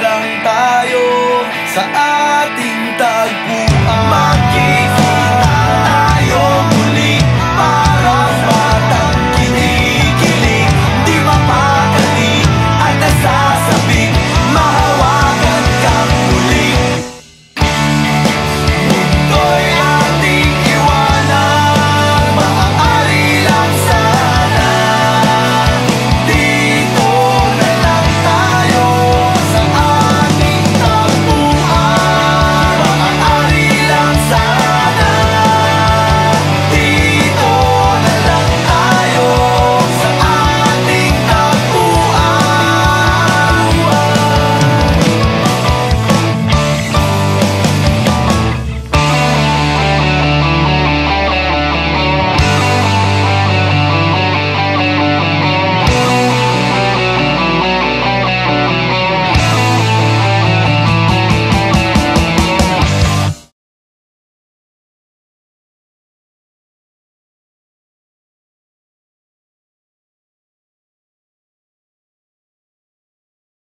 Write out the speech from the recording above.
lang tayo sa ating tagpuan.